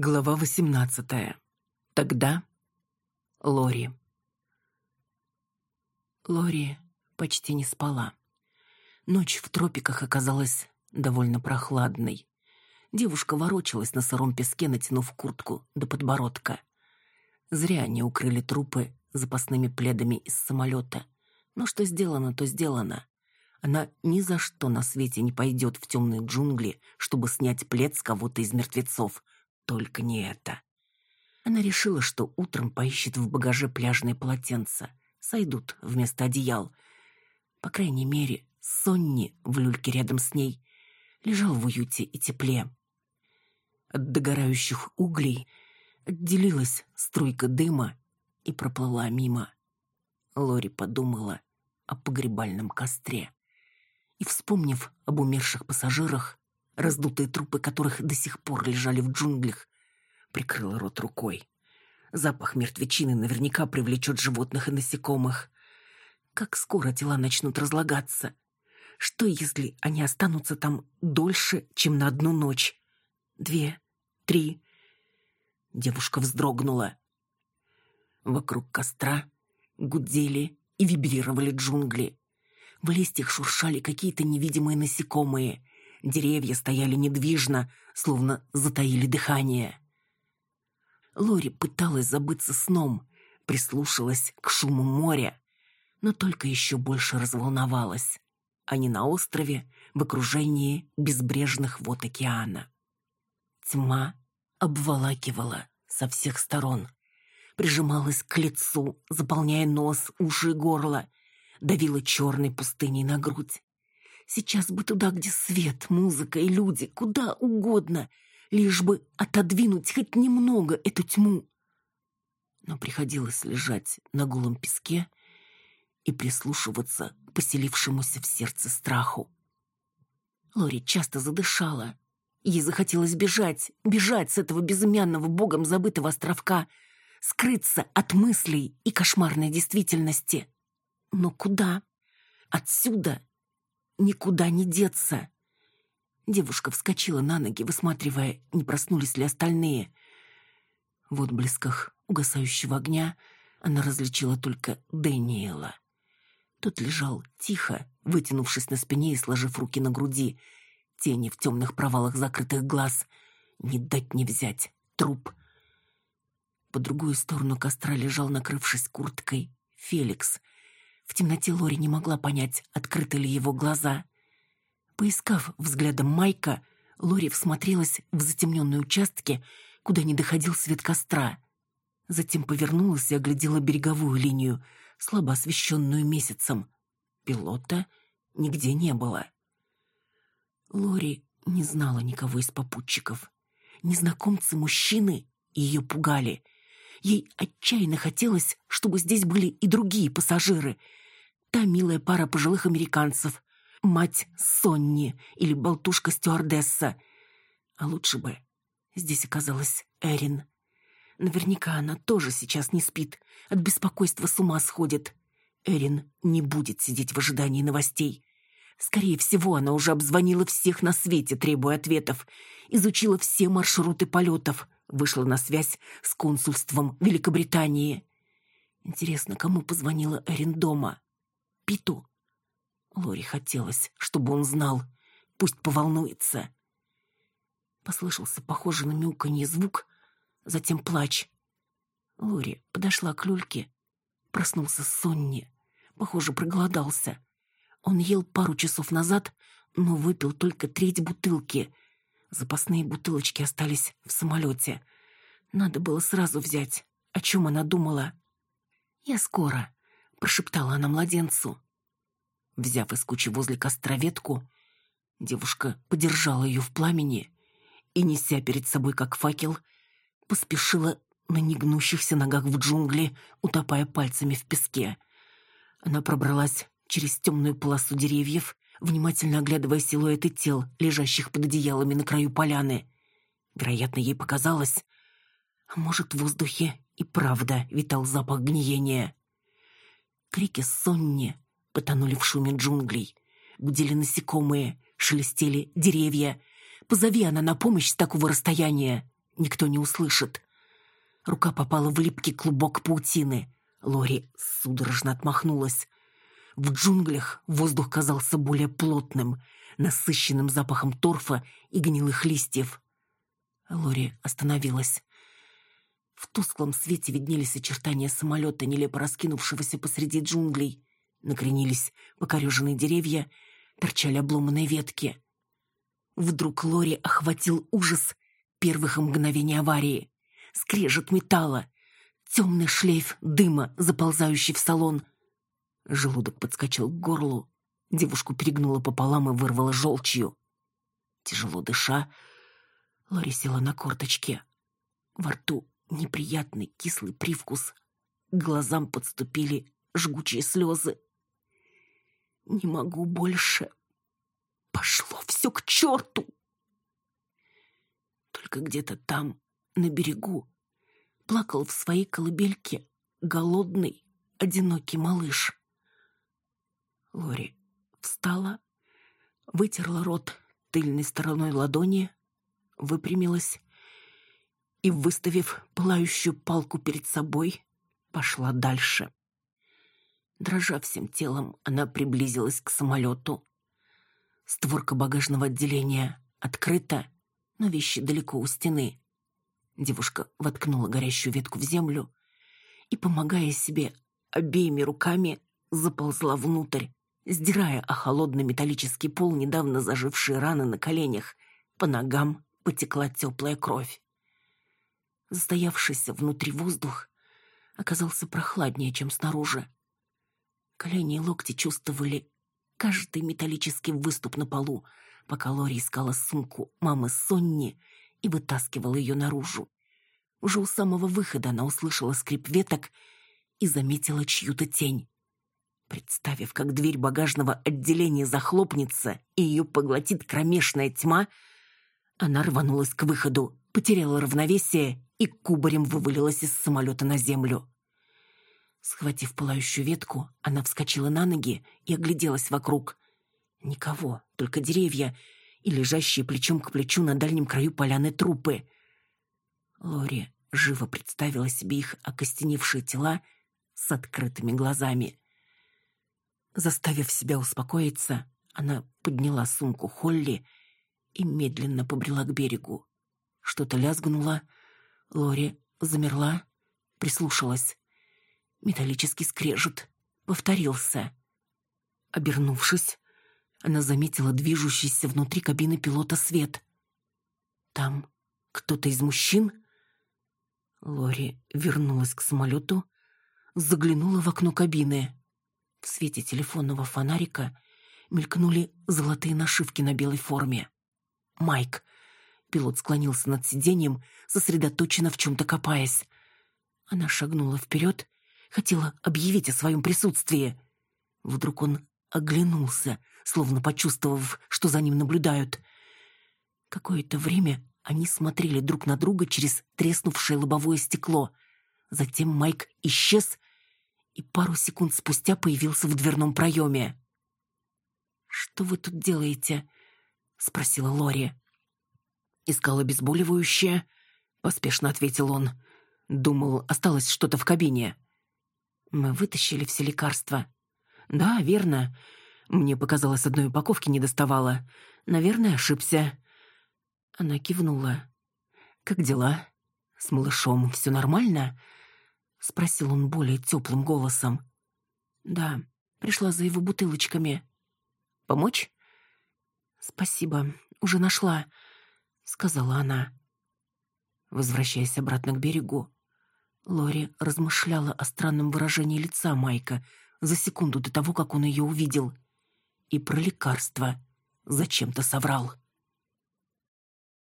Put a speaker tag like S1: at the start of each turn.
S1: Глава восемнадцатая. Тогда Лори. Лори почти не спала. Ночь в тропиках оказалась довольно прохладной. Девушка ворочалась на сыром песке, натянув куртку до подбородка. Зря они укрыли трупы запасными пледами из самолета. Но что сделано, то сделано. Она ни за что на свете не пойдет в темные джунгли, чтобы снять плед с кого-то из мертвецов — только не это. Она решила, что утром поищет в багаже пляжные полотенца. Сойдут вместо одеял. По крайней мере, Сонни в люльке рядом с ней лежал в уюте и тепле. От догорающих углей отделилась струйка дыма и проплыла мимо. Лори подумала о погребальном костре. И, вспомнив об умерших пассажирах, раздутые трупы которых до сих пор лежали в джунглях, прикрыла рот рукой. Запах мертвечины наверняка привлечет животных и насекомых. Как скоро тела начнут разлагаться? Что, если они останутся там дольше, чем на одну ночь? Две, три. Девушка вздрогнула. Вокруг костра гудели и вибрировали джунгли. В листьях шуршали какие-то невидимые насекомые. Деревья стояли недвижно, словно затаили дыхание. Лори пыталась забыться сном, прислушалась к шуму моря, но только еще больше разволновалась. Они на острове, в окружении безбрежных вод океана. Тьма обволакивала со всех сторон, прижималась к лицу, заполняя нос, уши и горло, давила черной пустыней на грудь. Сейчас бы туда, где свет, музыка и люди, куда угодно, лишь бы отодвинуть хоть немного эту тьму. Но приходилось лежать на голом песке и прислушиваться к поселившемуся в сердце страху. Лори часто задышала. Ей захотелось бежать, бежать с этого безымянного богом забытого островка, скрыться от мыслей и кошмарной действительности. Но куда? Отсюда никуда не деться. Девушка вскочила на ноги, высматривая, не проснулись ли остальные. В отблесках угасающего огня она различила только Дэниела. Тот лежал тихо, вытянувшись на спине и сложив руки на груди. Тени в темных провалах закрытых глаз. Не дать не взять. Труп. По другую сторону костра лежал, накрывшись курткой, Феликс — в темноте Лори не могла понять, открыты ли его глаза. Поискав взглядом Майка, Лори всмотрелась в затемненные участки, куда не доходил свет костра. Затем повернулась и оглядела береговую линию, слабо освещенную месяцем. Пилота нигде не было. Лори не знала никого из попутчиков. Незнакомцы-мужчины ее пугали. Ей отчаянно хотелось, чтобы здесь были и другие пассажиры — Та милая пара пожилых американцев. Мать Сонни или болтушка-стюардесса. А лучше бы здесь оказалась Эрин. Наверняка она тоже сейчас не спит. От беспокойства с ума сходит. Эрин не будет сидеть в ожидании новостей. Скорее всего, она уже обзвонила всех на свете, требуя ответов. Изучила все маршруты полетов. Вышла на связь с консульством Великобритании. Интересно, кому позвонила Эрин дома? Питу. Лори хотелось, чтобы он знал. Пусть поволнуется. Послышался похожий на мяуканье звук, затем плач. Лори подошла к люльке. Проснулся Сонни. Похоже, проголодался. Он ел пару часов назад, но выпил только треть бутылки. Запасные бутылочки остались в самолете. Надо было сразу взять. О чем она думала? «Я скоро», прошептала она младенцу. Взяв из кучи возле костра ветку, девушка подержала ее в пламени и, неся перед собой как факел, поспешила на негнущихся ногах в джунгли, утопая пальцами в песке. Она пробралась через темную полосу деревьев, внимательно оглядывая силуэты тел, лежащих под одеялами на краю поляны. Вероятно, ей показалось, а может, в воздухе и правда витал запах гниения. Крики Сонни потонули в шуме джунглей. Гудели насекомые, шелестели деревья. Позови она на помощь с такого расстояния. никто не услышит. Рука попала в липкий клубок паутины. Лори судорожно отмахнулась. В джунглях воздух казался более плотным, насыщенным запахом торфа и гнилых листьев. Лори остановилась. В тусклом свете виднелись очертания самолета, нелепо раскинувшегося посреди джунглей. Накренились покореженные деревья, торчали обломанные ветки. Вдруг Лори охватил ужас первых мгновений аварии. Скрежет металла, темный шлейф дыма, заползающий в салон. Желудок подскочил к горлу, девушку перегнула пополам и вырвала желчью. Тяжело дыша, Лори села на корточке. Во рту неприятный кислый привкус. К глазам подступили жгучие слезы. «Не могу больше. Пошло все к черту!» Только где-то там, на берегу, плакал в своей колыбельке голодный, одинокий малыш. Лори встала, вытерла рот тыльной стороной ладони, выпрямилась и, выставив пылающую палку перед собой, пошла дальше. Дрожа всем телом, она приблизилась к самолету. Створка багажного отделения открыта, но вещи далеко у стены. Девушка воткнула горящую ветку в землю и, помогая себе обеими руками, заползла внутрь, сдирая о холодный металлический пол недавно зажившие раны на коленях. По ногам потекла теплая кровь. Застоявшийся внутри воздух оказался прохладнее, чем снаружи. Колени и локти чувствовали каждый металлический выступ на полу, пока Лори искала сумку мамы Сонни и вытаскивала ее наружу. Уже у самого выхода она услышала скрип веток и заметила чью-то тень. Представив, как дверь багажного отделения захлопнется и ее поглотит кромешная тьма, она рванулась к выходу, потеряла равновесие и кубарем вывалилась из самолета на землю. Схватив пылающую ветку, она вскочила на ноги и огляделась вокруг. Никого, только деревья и лежащие плечом к плечу на дальнем краю поляны трупы. Лори живо представила себе их окостеневшие тела с открытыми глазами. Заставив себя успокоиться, она подняла сумку Холли и медленно побрела к берегу. Что-то лязгнуло. Лори замерла, прислушалась. Металлический скрежет. Повторился. Обернувшись, она заметила движущийся внутри кабины пилота свет. Там кто-то из мужчин? Лори вернулась к самолету, заглянула в окно кабины. В свете телефонного фонарика мелькнули золотые нашивки на белой форме. Майк. Пилот склонился над сиденьем, сосредоточенно в чем-то копаясь. Она шагнула вперед, хотела объявить о своем присутствии. Вдруг он оглянулся, словно почувствовав, что за ним наблюдают. Какое-то время они смотрели друг на друга через треснувшее лобовое стекло. Затем Майк исчез и пару секунд спустя появился в дверном проеме. «Что вы тут делаете?» — спросила Лори. «Искал обезболивающее», — поспешно ответил он. «Думал, осталось что-то в кабине». «Мы вытащили все лекарства». «Да, верно. Мне показалось, одной упаковки не доставало. Наверное, ошибся». Она кивнула. «Как дела? С малышом все нормально?» — спросил он более теплым голосом. «Да, пришла за его бутылочками. Помочь?» «Спасибо, уже нашла», — сказала она. Возвращаясь обратно к берегу, Лори размышляла о странном выражении лица Майка за секунду до того, как он ее увидел. И про лекарство зачем-то соврал.